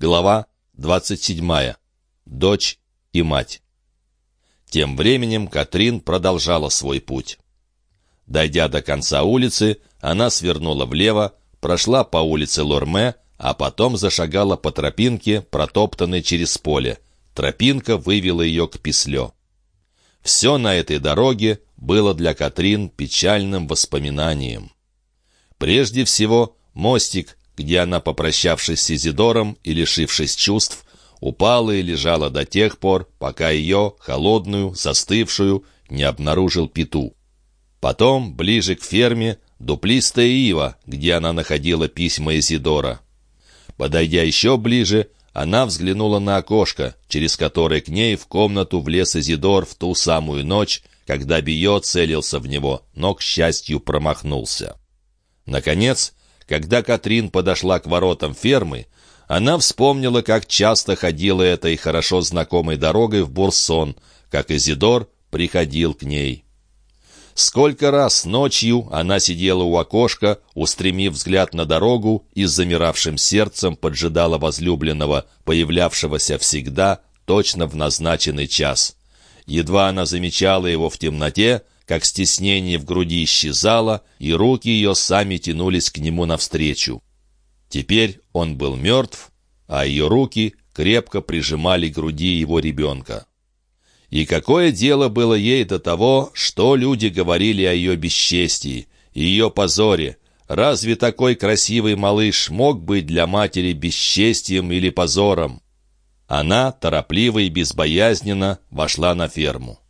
Глава 27. Дочь и мать. Тем временем Катрин продолжала свой путь. Дойдя до конца улицы, она свернула влево, прошла по улице Лорме, а потом зашагала по тропинке, протоптанной через поле. Тропинка вывела ее к Пислё. Все на этой дороге было для Катрин печальным воспоминанием. Прежде всего, мостик, где она, попрощавшись с Изидором и лишившись чувств, упала и лежала до тех пор, пока ее, холодную, застывшую, не обнаружил Пету. Потом, ближе к ферме, дуплистая ива, где она находила письма Изидора. Подойдя еще ближе, она взглянула на окошко, через которое к ней в комнату влез Изидор в ту самую ночь, когда Био целился в него, но, к счастью, промахнулся. Наконец, когда Катрин подошла к воротам фермы, она вспомнила, как часто ходила этой хорошо знакомой дорогой в Бурсон, как Изидор приходил к ней. Сколько раз ночью она сидела у окошка, устремив взгляд на дорогу и с замиравшим сердцем поджидала возлюбленного, появлявшегося всегда, точно в назначенный час. Едва она замечала его в темноте, как стеснение в груди исчезало, и руки ее сами тянулись к нему навстречу. Теперь он был мертв, а ее руки крепко прижимали груди его ребенка. И какое дело было ей до того, что люди говорили о ее бесчестии, ее позоре? Разве такой красивый малыш мог быть для матери бесчестием или позором? Она, торопливо и безбоязненно, вошла на ферму.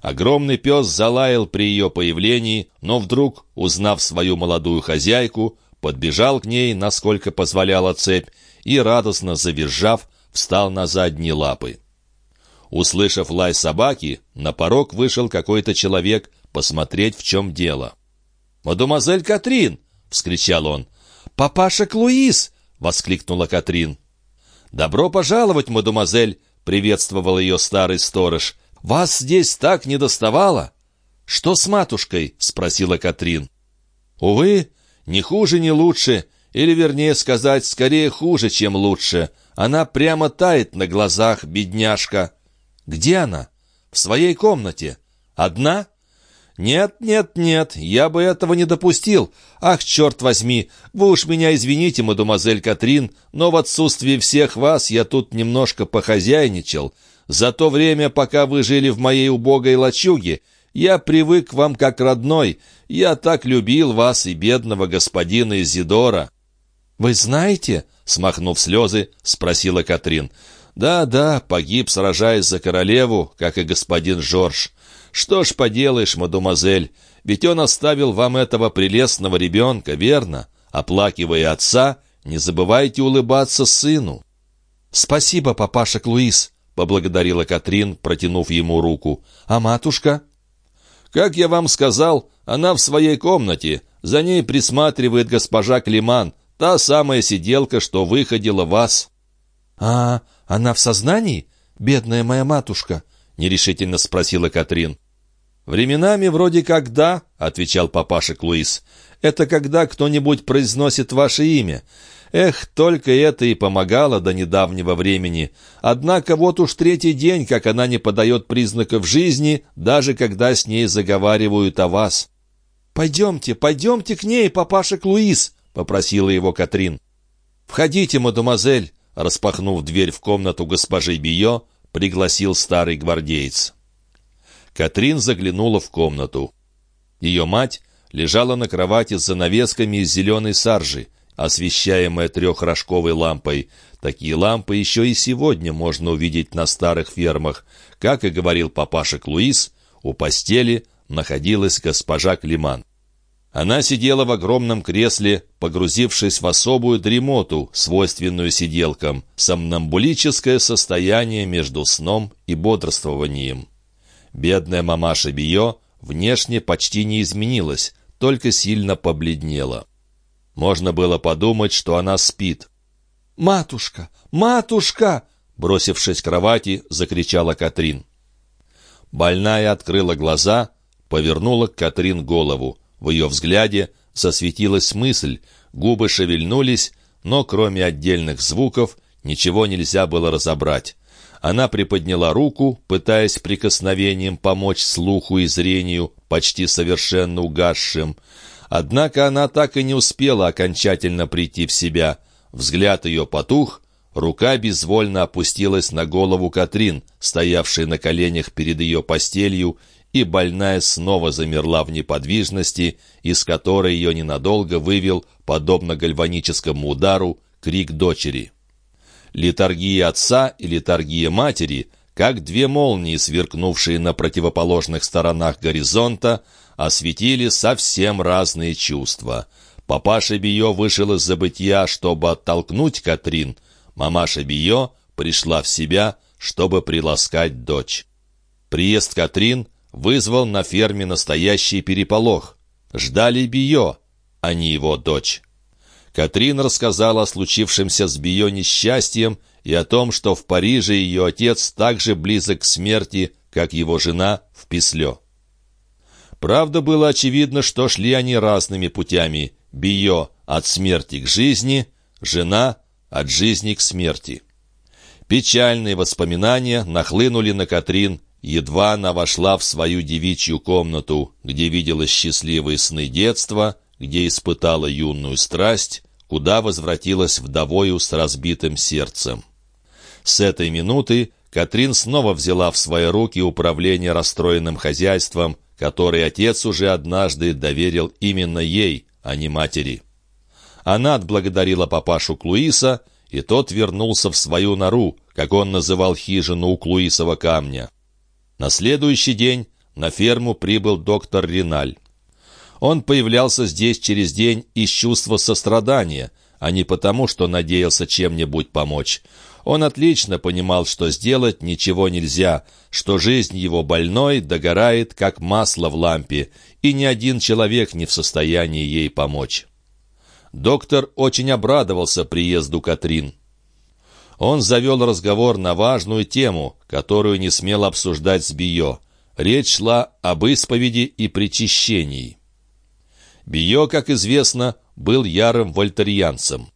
Огромный пес залаял при ее появлении, но вдруг, узнав свою молодую хозяйку, подбежал к ней, насколько позволяла цепь, и, радостно завизжав, встал на задние лапы. Услышав лай собаки, на порог вышел какой-то человек посмотреть, в чем дело. «Мадемуазель Катрин!» — вскричал он. «Папаша Клуис!» — воскликнула Катрин. «Добро пожаловать, мадемуазель!» — приветствовал ее старый сторож. «Вас здесь так не доставало?» «Что с матушкой?» — спросила Катрин. «Увы, ни хуже, ни лучше, или, вернее сказать, скорее хуже, чем лучше. Она прямо тает на глазах, бедняжка». «Где она?» «В своей комнате. Одна?» «Нет, нет, нет, я бы этого не допустил. Ах, черт возьми, вы уж меня извините, мадемуазель Катрин, но в отсутствии всех вас я тут немножко похозяйничал. За то время, пока вы жили в моей убогой лачуге, я привык к вам как родной. Я так любил вас и бедного господина Изидора». «Вы знаете?» — смахнув слезы, спросила Катрин. «Да, да, погиб, сражаясь за королеву, как и господин Жорж. Что ж поделаешь, мадемуазель, ведь он оставил вам этого прелестного ребенка, верно? Оплакивая отца, не забывайте улыбаться сыну». «Спасибо, папаша Луис», поблагодарила Катрин, протянув ему руку. «А матушка?» «Как я вам сказал, она в своей комнате. За ней присматривает госпожа Климан, та самая сиделка, что выходила вас». «А она в сознании, бедная моя матушка?» — нерешительно спросила Катрин. «Временами вроде как да», — отвечал папаша Клуис. «Это когда кто-нибудь произносит ваше имя. Эх, только это и помогало до недавнего времени. Однако вот уж третий день, как она не подает признаков жизни, даже когда с ней заговаривают о вас. «Пойдемте, пойдемте к ней, папаша Луис», — попросила его Катрин. «Входите, мадемуазель», — распахнув дверь в комнату госпожи Био, пригласил старый гвардеец. Катрин заглянула в комнату. Ее мать лежала на кровати с занавесками из зеленой саржи, освещаемая трехрожковой лампой. Такие лампы еще и сегодня можно увидеть на старых фермах. Как и говорил папаша Луис, у постели находилась госпожа Климан. Она сидела в огромном кресле, погрузившись в особую дремоту, свойственную сиделкам, сомнамбулическое состояние между сном и бодрствованием. Бедная мамаша Био внешне почти не изменилась, только сильно побледнела. Можно было подумать, что она спит. «Матушка! Матушка!» Бросившись к кровати, закричала Катрин. Больная открыла глаза, повернула к Катрин голову. В ее взгляде засветилась мысль, губы шевельнулись, но кроме отдельных звуков ничего нельзя было разобрать. Она приподняла руку, пытаясь прикосновением помочь слуху и зрению, почти совершенно угасшим. Однако она так и не успела окончательно прийти в себя. Взгляд ее потух, рука безвольно опустилась на голову Катрин, стоявшей на коленях перед ее постелью, и больная снова замерла в неподвижности, из которой ее ненадолго вывел, подобно гальваническому удару, крик дочери. Литургия отца и литургия матери, как две молнии, сверкнувшие на противоположных сторонах горизонта, осветили совсем разные чувства. Папаша Био вышел из забытия, чтобы оттолкнуть Катрин. Мамаша Био пришла в себя, чтобы приласкать дочь. Приезд Катрин вызвал на ферме настоящий переполох. Ждали Био, а не его дочь. Катрин рассказала о случившемся с Био несчастьем и о том, что в Париже ее отец так же близок к смерти, как его жена в Писле. Правда, было очевидно, что шли они разными путями. Био от смерти к жизни, жена от жизни к смерти. Печальные воспоминания нахлынули на Катрин, едва она вошла в свою девичью комнату, где видела счастливые сны детства, где испытала юную страсть, куда возвратилась вдовою с разбитым сердцем. С этой минуты Катрин снова взяла в свои руки управление расстроенным хозяйством, которое отец уже однажды доверил именно ей, а не матери. Она отблагодарила папашу Клуиса, и тот вернулся в свою нору, как он называл хижину у Клуисова камня. На следующий день на ферму прибыл доктор Риналь. Он появлялся здесь через день из чувства сострадания, а не потому, что надеялся чем-нибудь помочь. Он отлично понимал, что сделать ничего нельзя, что жизнь его больной догорает, как масло в лампе, и ни один человек не в состоянии ей помочь. Доктор очень обрадовался приезду Катрин. Он завел разговор на важную тему, которую не смел обсуждать с Био. Речь шла об исповеди и причащении. Био, как известно, был ярым вольтерьянцем.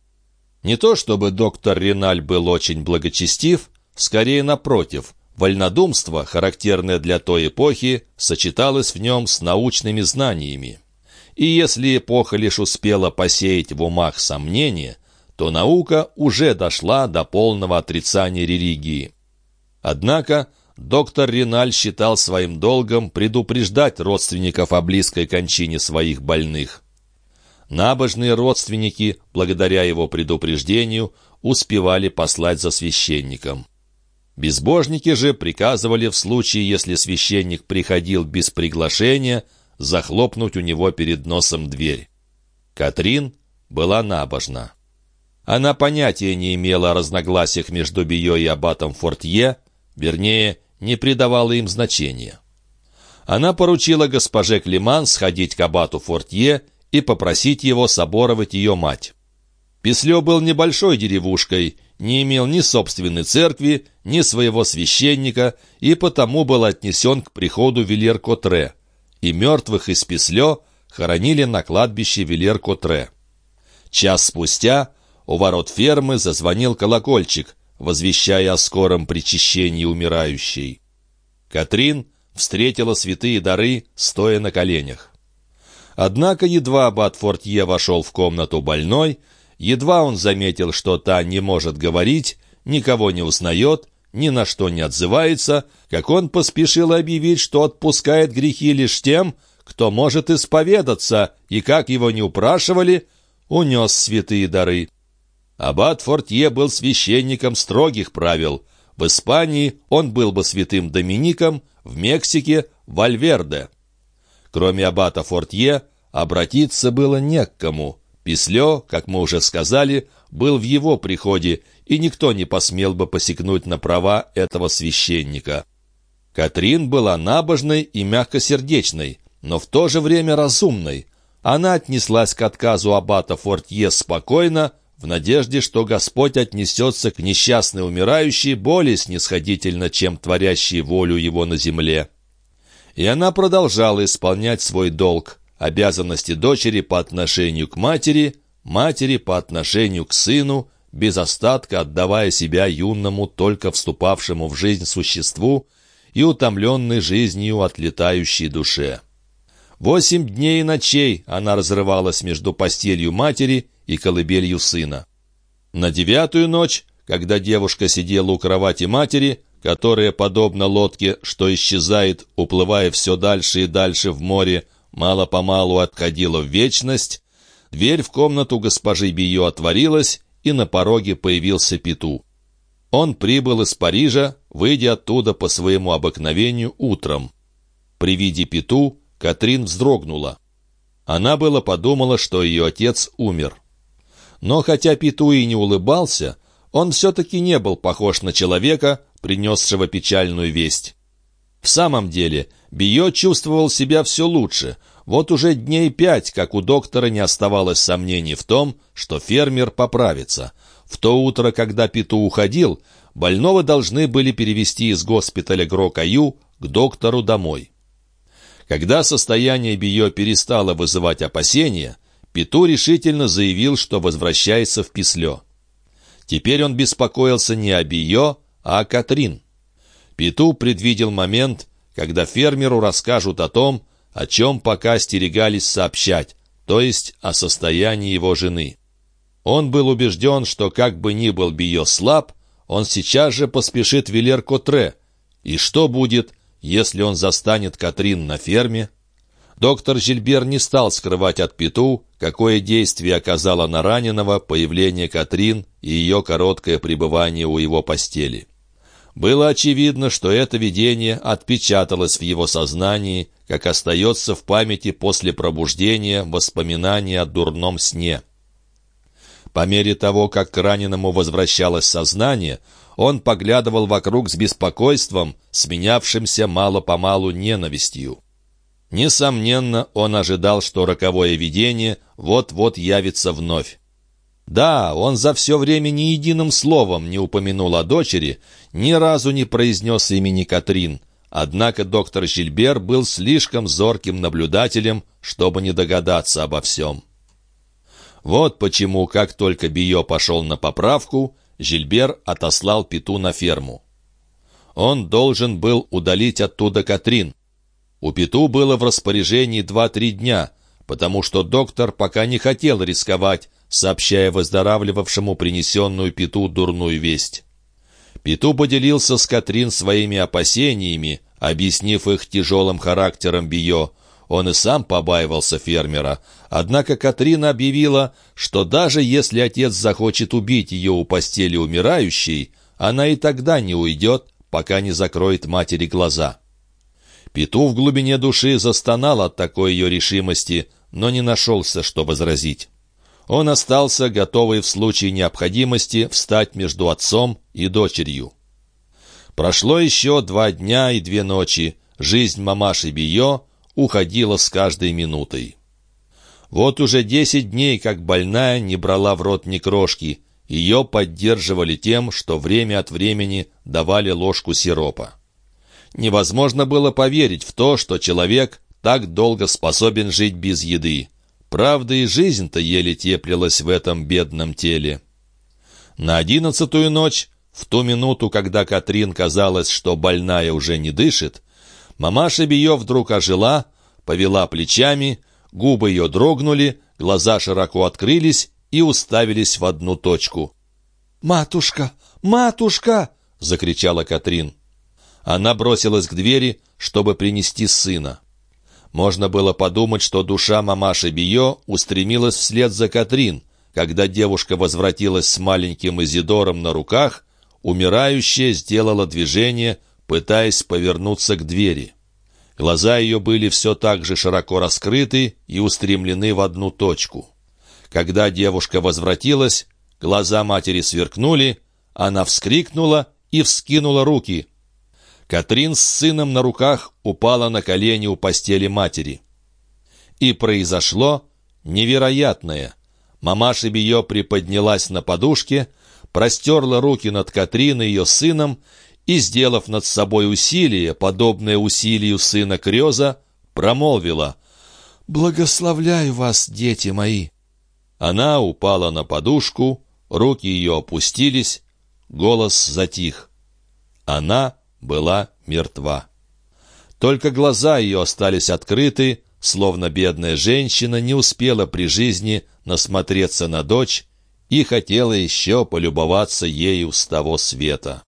Не то чтобы доктор Риналь был очень благочестив, скорее напротив, вольнодумство, характерное для той эпохи, сочеталось в нем с научными знаниями. И если эпоха лишь успела посеять в умах сомнения, то наука уже дошла до полного отрицания религии. Однако доктор Риналь считал своим долгом предупреждать родственников о близкой кончине своих больных. Набожные родственники, благодаря его предупреждению, успевали послать за священником. Безбожники же приказывали в случае, если священник приходил без приглашения, захлопнуть у него перед носом дверь. Катрин была набожна. Она понятия не имела о разногласиях между Био и аббатом Фортье, вернее, не придавала им значения. Она поручила госпоже Климан сходить к аббату Фортье и попросить его соборовать ее мать. Песлё был небольшой деревушкой, не имел ни собственной церкви, ни своего священника, и потому был отнесен к приходу Вильер-Котре. И мертвых из Песлё хоронили на кладбище Вильер-Котре. Час спустя у ворот фермы зазвонил колокольчик, возвещая о скором причащении умирающей. Катрин встретила святые дары, стоя на коленях. Однако едва аббат Фортье вошел в комнату больной, едва он заметил, что та не может говорить, никого не узнает, ни на что не отзывается, как он поспешил объявить, что отпускает грехи лишь тем, кто может исповедаться, и, как его не упрашивали, унес святые дары. Аббат Фортье был священником строгих правил. В Испании он был бы святым Домиником, в Мексике — Вальверде. Кроме аббата Фортье, обратиться было не к кому. Пислё, как мы уже сказали, был в его приходе, и никто не посмел бы посягнуть на права этого священника. Катрин была набожной и мягкосердечной, но в то же время разумной. Она отнеслась к отказу аббата Фортье спокойно, в надежде, что Господь отнесется к несчастной умирающей более снисходительно, чем творящей волю его на земле. И она продолжала исполнять свой долг, обязанности дочери по отношению к матери, матери по отношению к сыну, без остатка отдавая себя юному, только вступавшему в жизнь существу и утомленной жизнью отлетающей душе. Восемь дней и ночей она разрывалась между постелью матери и колыбелью сына. На девятую ночь, когда девушка сидела у кровати матери, которая, подобно лодке, что исчезает, уплывая все дальше и дальше в море, мало-помалу отходила в вечность, дверь в комнату госпожи Био отворилась, и на пороге появился Пету. Он прибыл из Парижа, выйдя оттуда по своему обыкновению утром. При виде Пету Катрин вздрогнула. Она было подумала, что ее отец умер. Но хотя Пету и не улыбался, он все-таки не был похож на человека, принесшего печальную весть. В самом деле, Био чувствовал себя все лучше. Вот уже дней пять, как у доктора не оставалось сомнений в том, что фермер поправится. В то утро, когда Питу уходил, больного должны были перевести из госпиталя Грокаю к доктору домой. Когда состояние Био перестало вызывать опасения, Питу решительно заявил, что возвращается в Пислё. Теперь он беспокоился не о Био, а Катрин. Пету предвидел момент, когда фермеру расскажут о том, о чем пока стерегались сообщать, то есть о состоянии его жены. Он был убежден, что как бы ни был Био слаб, он сейчас же поспешит в Вилер-Котре. И что будет, если он застанет Катрин на ферме? Доктор Жильбер не стал скрывать от Пету, какое действие оказало на раненого появление Катрин и ее короткое пребывание у его постели. Было очевидно, что это видение отпечаталось в его сознании, как остается в памяти после пробуждения воспоминания о дурном сне. По мере того, как к раненому возвращалось сознание, он поглядывал вокруг с беспокойством, сменявшимся мало-помалу ненавистью. Несомненно, он ожидал, что роковое видение вот-вот явится вновь. Да, он за все время ни единым словом не упомянул о дочери, ни разу не произнес имени Катрин. Однако доктор Жильбер был слишком зорким наблюдателем, чтобы не догадаться обо всем. Вот почему, как только Био пошел на поправку, Жильбер отослал Пету на ферму. Он должен был удалить оттуда Катрин. У Пету было в распоряжении два-три дня, потому что доктор пока не хотел рисковать, сообщая выздоравливавшему принесенную Пету дурную весть. Пету поделился с Катрин своими опасениями, объяснив их тяжелым характером Био. Он и сам побаивался фермера. Однако Катрина объявила, что даже если отец захочет убить ее у постели умирающей, она и тогда не уйдет, пока не закроет матери глаза. Пету в глубине души застонал от такой ее решимости, но не нашелся, что возразить он остался готовый в случае необходимости встать между отцом и дочерью. Прошло еще два дня и две ночи. Жизнь мамаши Био уходила с каждой минутой. Вот уже десять дней, как больная не брала в рот ни крошки. Ее поддерживали тем, что время от времени давали ложку сиропа. Невозможно было поверить в то, что человек так долго способен жить без еды. Правда, и жизнь-то еле теплилась в этом бедном теле. На одиннадцатую ночь, в ту минуту, когда Катрин казалось, что больная уже не дышит, мамаша Био вдруг ожила, повела плечами, губы ее дрогнули, глаза широко открылись и уставились в одну точку. «Матушка! Матушка!» — закричала Катрин. Она бросилась к двери, чтобы принести сына. Можно было подумать, что душа мамаши Био устремилась вслед за Катрин. Когда девушка возвратилась с маленьким Изидором на руках, умирающая сделала движение, пытаясь повернуться к двери. Глаза ее были все так же широко раскрыты и устремлены в одну точку. Когда девушка возвратилась, глаза матери сверкнули, она вскрикнула и вскинула руки — Катрин с сыном на руках упала на колени у постели матери. И произошло невероятное. Мамаша Био приподнялась на подушке, простерла руки над Катрин и ее сыном и, сделав над собой усилие, подобное усилию сына Креза, промолвила «Благословляю вас, дети мои!» Она упала на подушку, Руки ее опустились, голос затих. Она была мертва. Только глаза ее остались открыты, словно бедная женщина не успела при жизни насмотреться на дочь и хотела еще полюбоваться ею с того света.